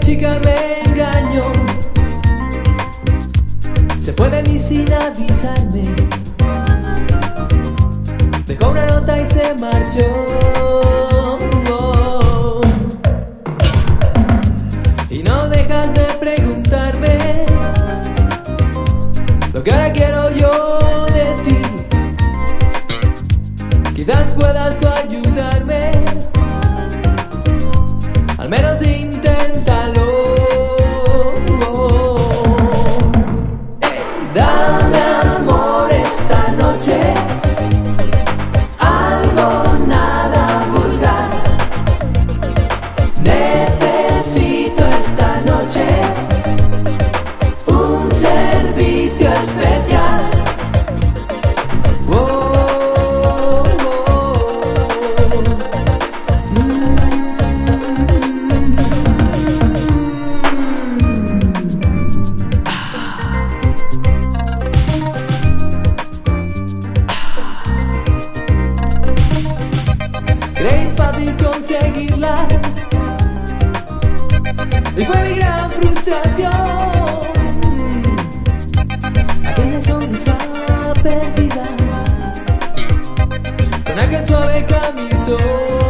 chica me engañó. Se fue de mí sin avisarme. Dejó una nota y se marchó. Y no dejas de preguntarme lo que ahora quiero yo de ti. Quizás puedas tú ayudarme. Al menos inténtalo. Creí fácil conseguirla. Y fue mi gran frustración. Aquella sonrisa perdida. Con aquel suave camisón